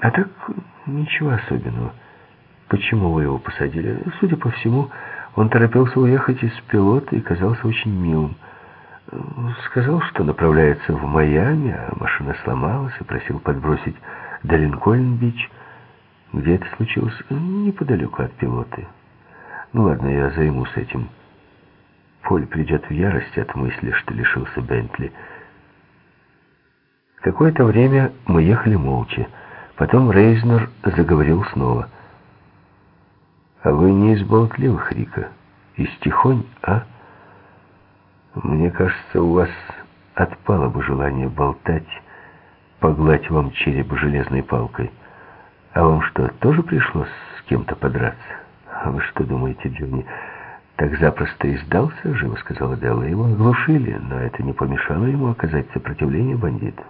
А так, ничего особенного. Почему вы его посадили? Судя по всему, он торопился уехать из пилота и казался очень милым. Сказал, что направляется в Майами, а машина сломалась, и просил подбросить до Линкольн-Бич. Где это случилось? Неподалеку от пилоты. Ну ладно, я займусь этим. Поль придет в ярость от мысли, что лишился Бентли. Какое-то время мы ехали молча. Потом Рейзнер заговорил снова. «А вы не из болтливых, Рика? Из тихонь, а?» Мне кажется, у вас отпало бы желание болтать, погладь вам череп железной палкой. А вам что, тоже пришлось с кем-то подраться? А вы что думаете, Джонни, так запросто и сдался, живо сказала Делла. Его оглушили, но это не помешало ему оказать сопротивление бандиту.